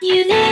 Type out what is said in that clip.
You need